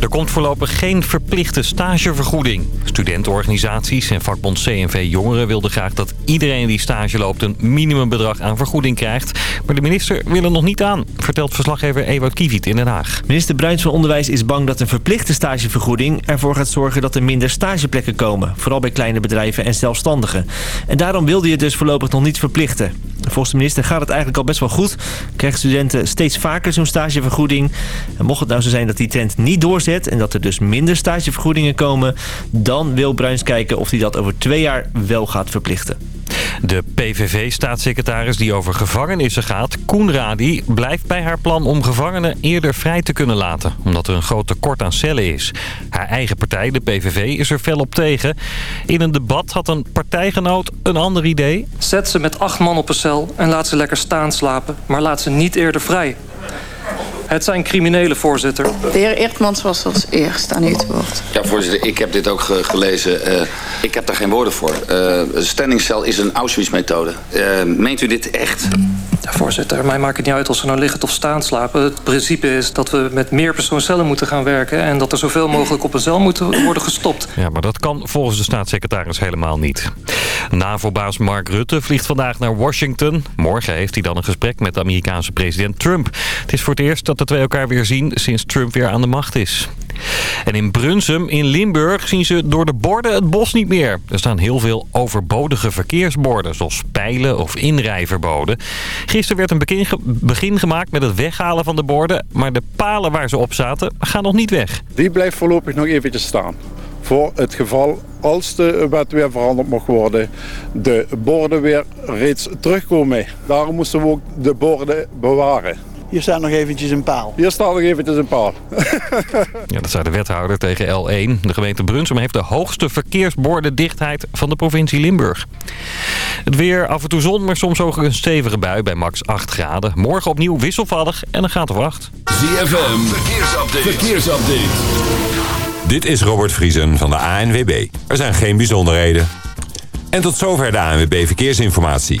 Er komt voorlopig geen verplichte stagevergoeding. Studentenorganisaties en vakbond CNV Jongeren wilden graag dat iedereen die stage loopt een minimumbedrag aan vergoeding krijgt. Maar de minister wil er nog niet aan, vertelt verslaggever Ewout Kiviet in Den Haag. Minister Bruins van Onderwijs is bang dat een verplichte stagevergoeding ervoor gaat zorgen dat er minder stageplekken komen. Vooral bij kleine bedrijven en zelfstandigen. En daarom wilde je het dus voorlopig nog niet verplichten. Volgens de minister gaat het eigenlijk al best wel goed. Krijgen studenten steeds vaker zo'n stagevergoeding. En mocht het nou zo zijn dat die trend niet doorzet... en dat er dus minder stagevergoedingen komen... dan wil Bruins kijken of hij dat over twee jaar wel gaat verplichten. De PVV-staatssecretaris die over gevangenissen gaat, Koen Radi, blijft bij haar plan om gevangenen eerder vrij te kunnen laten. Omdat er een groot tekort aan cellen is. Haar eigen partij, de PVV, is er fel op tegen. In een debat had een partijgenoot een ander idee. Zet ze met acht man op een cel en laat ze lekker staan slapen. Maar laat ze niet eerder vrij. Het zijn criminelen, voorzitter. De heer Eertmans was als eerst aan u het woord. Ja, voorzitter, ik heb dit ook ge gelezen. Uh, ik heb daar geen woorden voor. Uh, standingcel is een Auschwitz-methode. Uh, meent u dit echt? Voorzitter, mij maakt het niet uit of ze nou liggen of staan slapen. Het principe is dat we met meer persoonscellen moeten gaan werken... en dat er zoveel mogelijk op een cel moeten worden gestopt. Ja, maar dat kan volgens de staatssecretaris helemaal niet. NAVO-baas Mark Rutte vliegt vandaag naar Washington. Morgen heeft hij dan een gesprek met de Amerikaanse president Trump. Het is voor het eerst dat de twee elkaar weer zien sinds Trump weer aan de macht is. En in Brunsum in Limburg zien ze door de borden het bos niet meer. Er staan heel veel overbodige verkeersborden, zoals pijlen of inrijverboden. Werd een begin gemaakt met het weghalen van de borden... maar de palen waar ze op zaten gaan nog niet weg. Die blijft voorlopig nog eventjes staan. Voor het geval als de wet weer veranderd mocht worden, de borden weer reeds terugkomen. Daarom moesten we ook de borden bewaren. Hier staat nog eventjes een paal. Hier staat nog eventjes een paal. ja, dat zei de wethouder tegen L1. De gemeente Brunsum heeft de hoogste verkeersbordendichtheid van de provincie Limburg. Het weer af en toe zon, maar soms ook een stevige bui bij max 8 graden. Morgen opnieuw wisselvallig en een graad of 8. ZFM, verkeersupdate. verkeersupdate. Dit is Robert Vriesen van de ANWB. Er zijn geen bijzonderheden. En tot zover de ANWB Verkeersinformatie.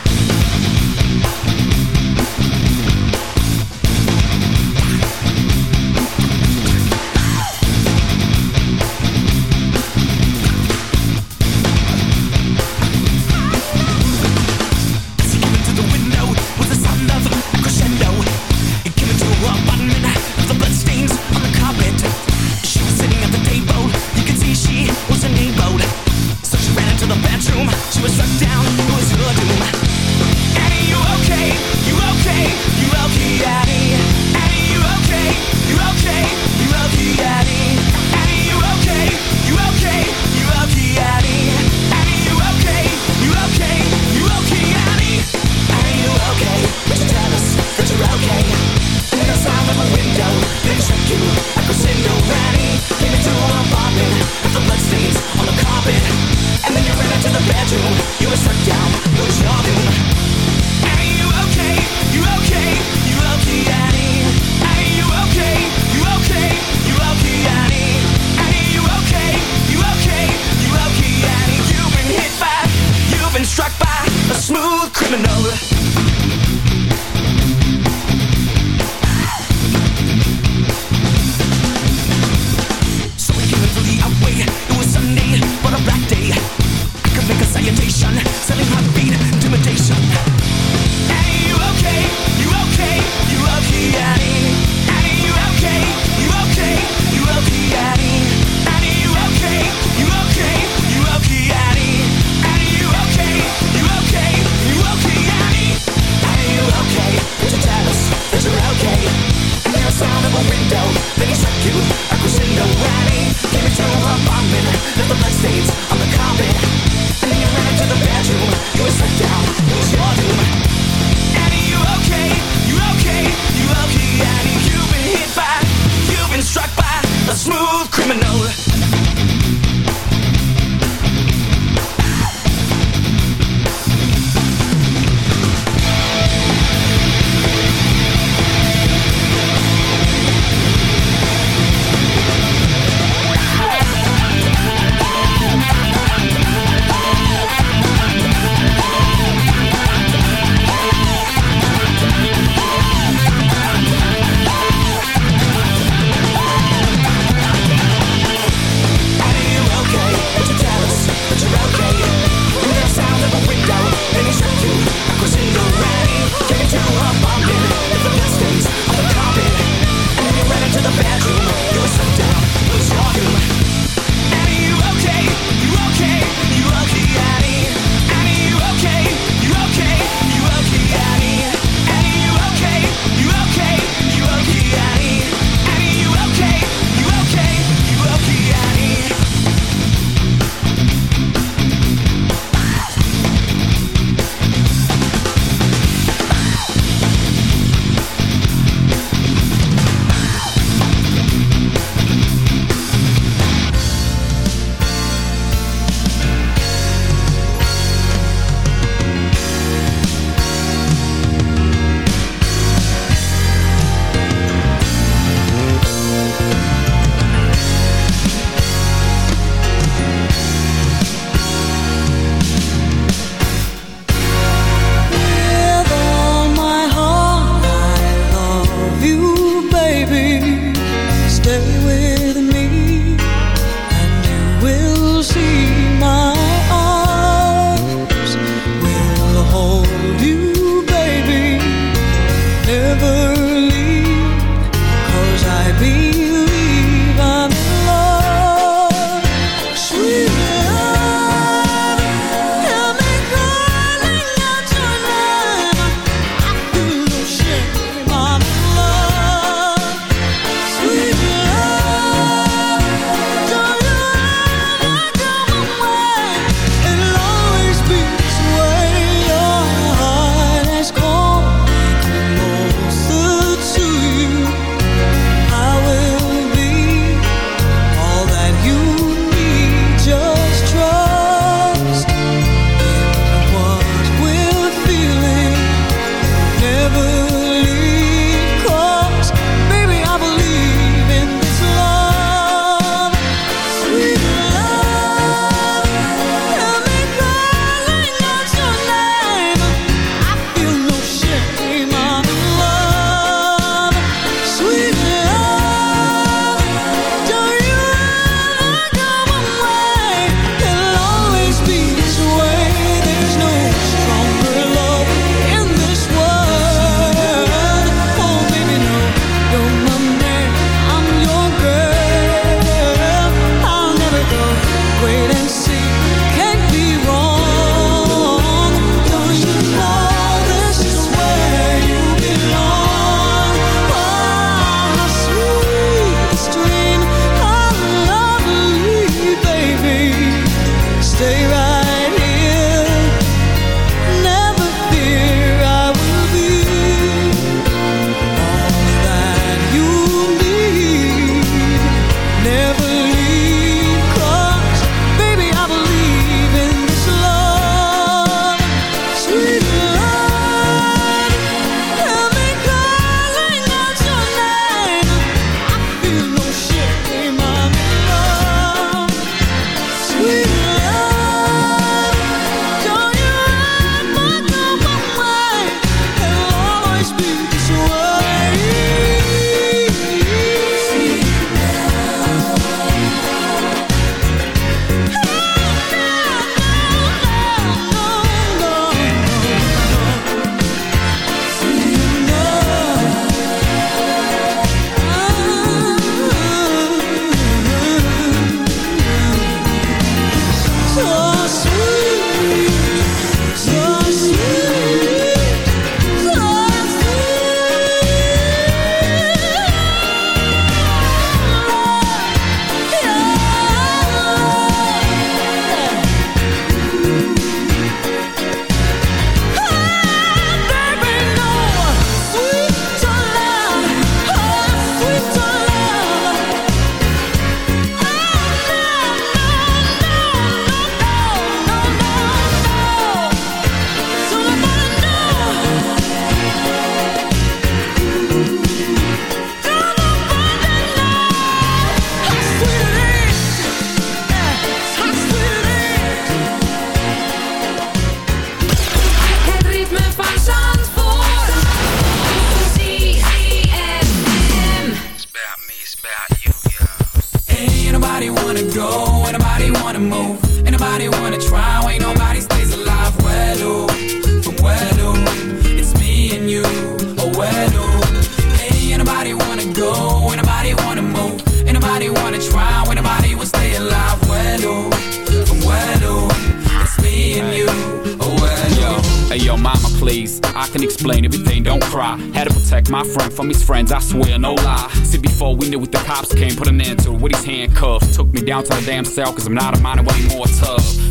My from his friends, I swear, no lie. See, before we knew it, the cops came, put an end to it with his handcuffs. Took me down to the damn cell, cause I'm not a minor anymore tough.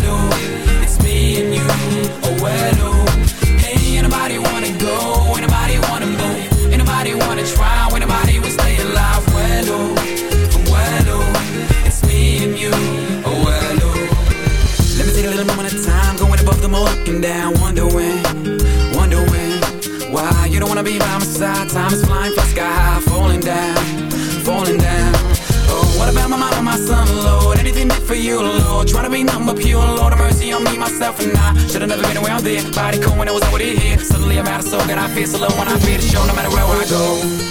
Well, oh, ain't nobody wanna go, ain't nobody wanna move, ain't nobody wanna try, ain't nobody will stay alive. Well, oh, well, oh, it's me and you. Oh, well, oh. Let me take a little moment of time, going above them all, looking down, wondering, wondering why you don't wanna be by my side. Time is flying, fly sky high, falling down, falling down. What about my mom and my son, Lord? Anything did for you, Lord? Trying to be numb but pure, Lord, have mercy on me, myself, and I. Should've never been around there. Body cool when I was already here. Suddenly I'm out of soul, and I feel so low when I feel the show, no matter where I go.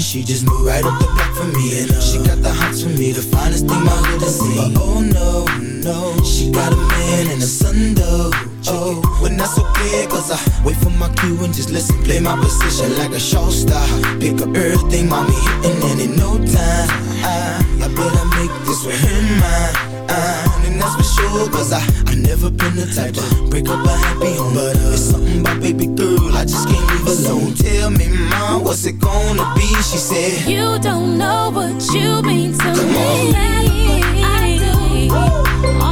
She just moved right up the block for me. And she got the hots for me, the finest thing my hood has seen. Oh no, no, she got a man and a son though. Oh, but that's okay, cause I wait for my cue and just listen, play my position like a show star. Pick up everything, mommy, and in no time, I, I better make this with him mine. Uh, and that's for sure, cause I, I never been the type to break up a happy home. But uh, it's something about baby girl, I just can't leave alone. So Tell me, mom, what's it gonna be? She said, You don't know what you mean to me. I do. All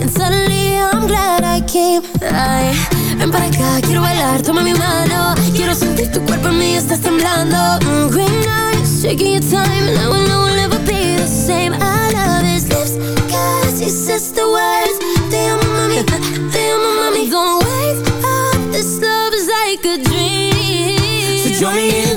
and suddenly I'm glad I came. Ay, ven para acá, quiero bailar, toma mi mano. Quiero sentir tu cuerpo en mí, estás temblando. Mm, green eyes, taking your time, and I know we'll never be the same. I love his lips, cause he says the words. Te amo, mami, te amo, mami. Don't wake up, this love is like a dream. So join me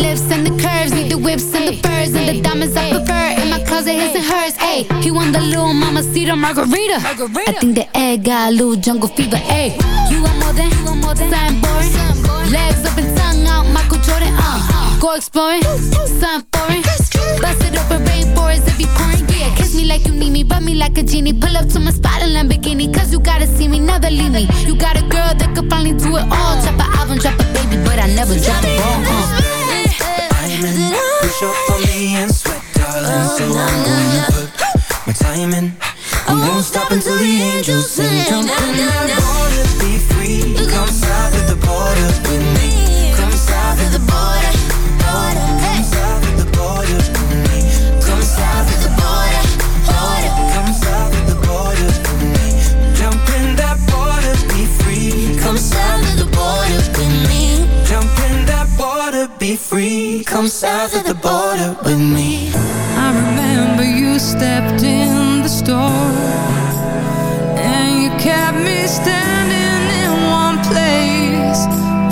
lips and the curves, need the whips and the furs and the diamonds I prefer. In my closet, his and hers. Ayy, he want the little mama cedar margarita. I think the egg got a little jungle fever. Ayy, you want more than, something boring. Legs up and tongue out, Michael Jordan. Uh, go exploring, something foreign. Bust it open, rainforest if you pouring. Yeah, kiss me like you need me, rub me like a genie. Pull up to my spot in Lamborghini, cause you gotta see me, never leave me. You got a girl that could finally do it all. Drop an album, drop a baby, but I never drop the ball. Uh. Diamond, push up for me and sweat, darling. So oh, I'm gonna put my time in. I won't stop until the angels sing. Jump in that water, be free. Come south of the border with me. Come south of the border, border. Be free. Come south of the border with me. I remember you stepped in the store And you kept me standing in one place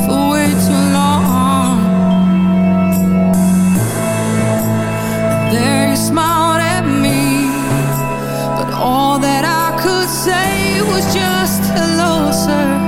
For way too long There you smiled at me But all that I could say was just Hello sir,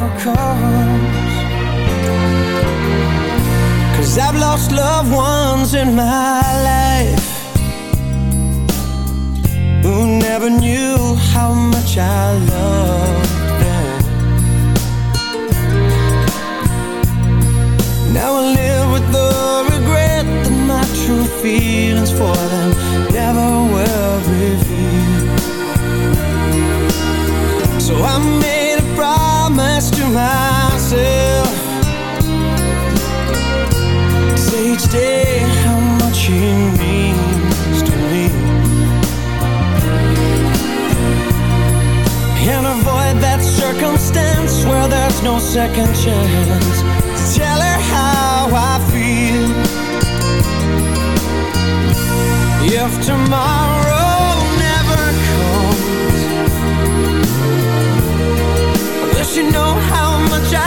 never comes. Cause I've lost loved ones in my life Who never knew how much I loved them. Now I live with the regret that my true feelings for them never were revealed. So I made no second chance. Tell her how I feel. If tomorrow never comes Will she know how much I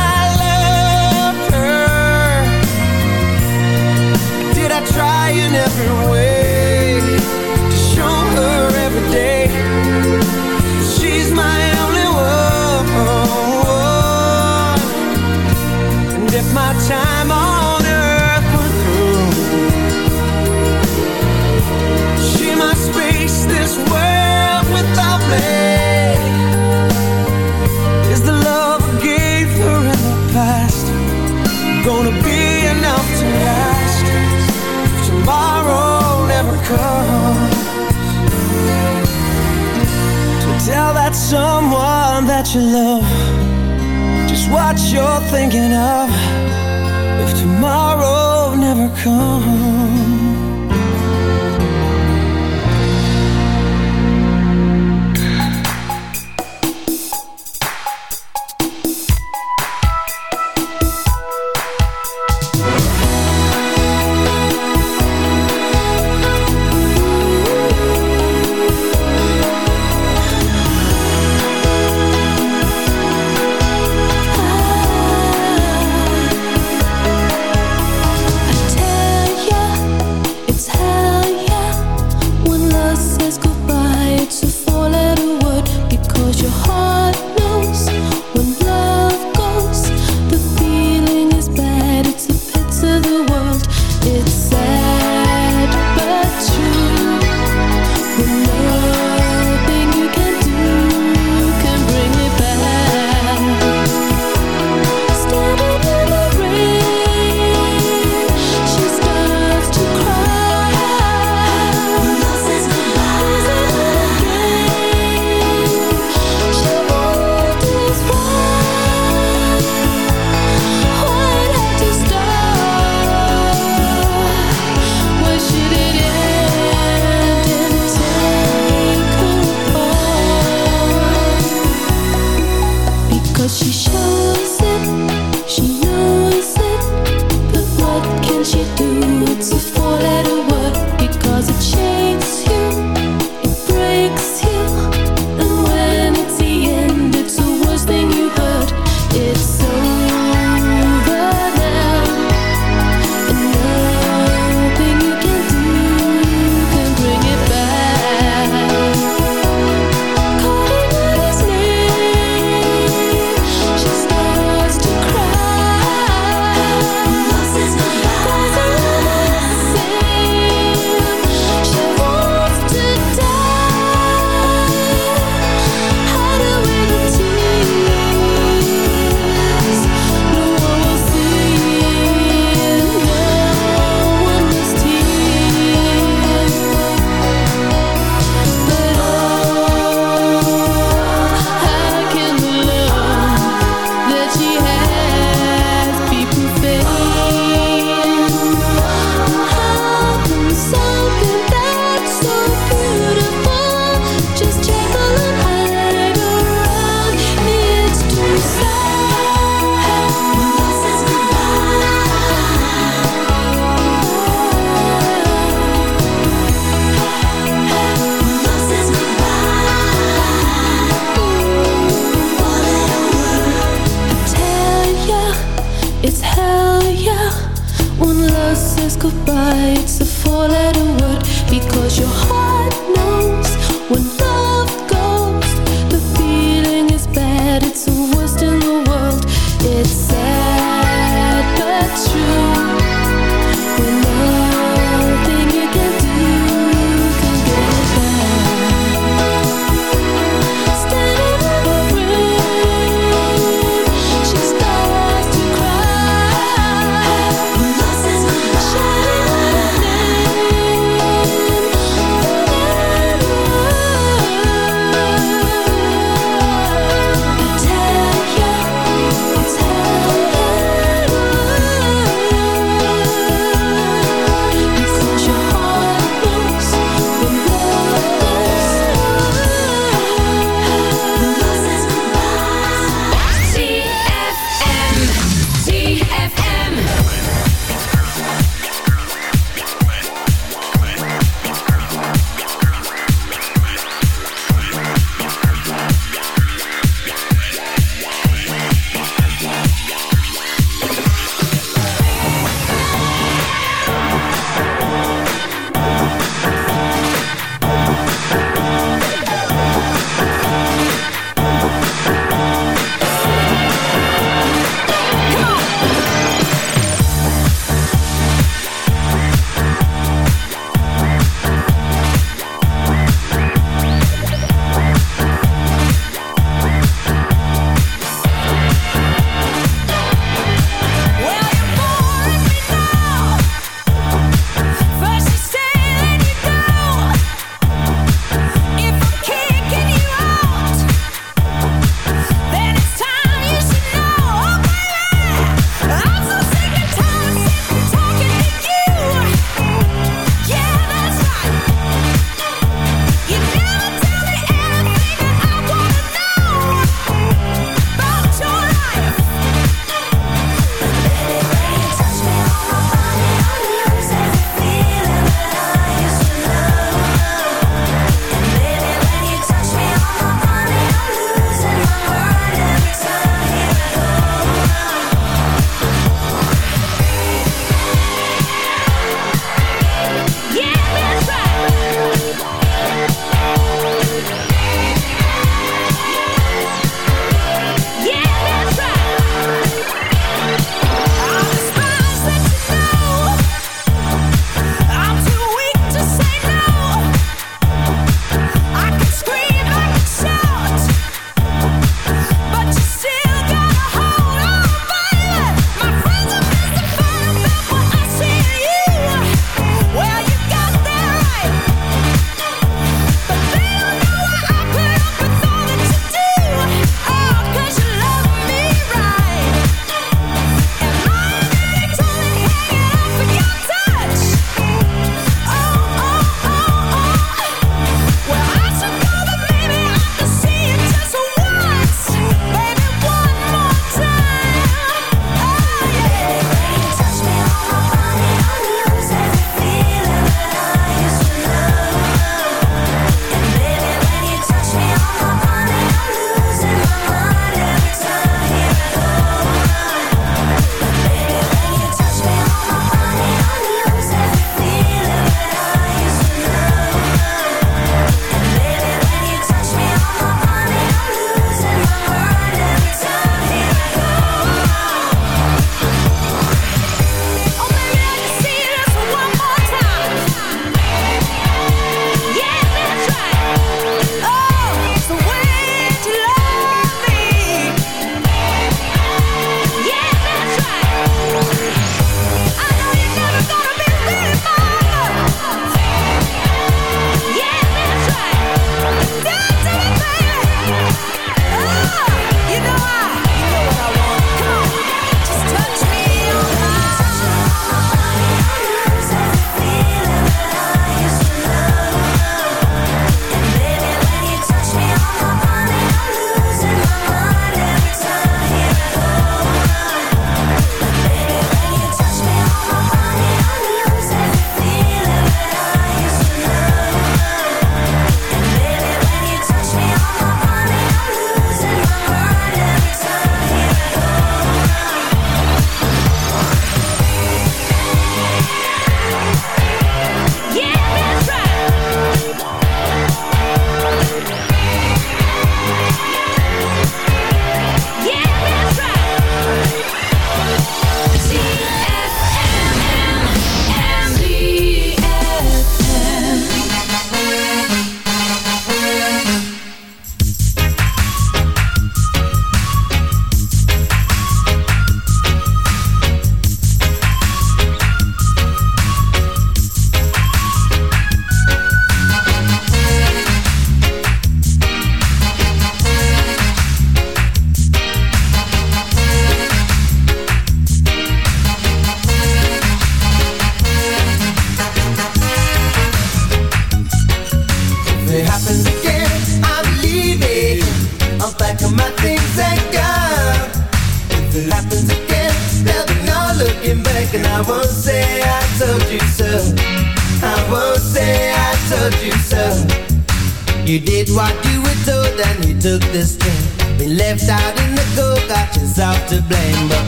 love her? Did I try in every way my time on earth were through She must face this world without me. Is the love I gave her in the past Gonna be enough to last? If tomorrow never comes. To tell that someone that you love. Just what you're thinking of tomorrow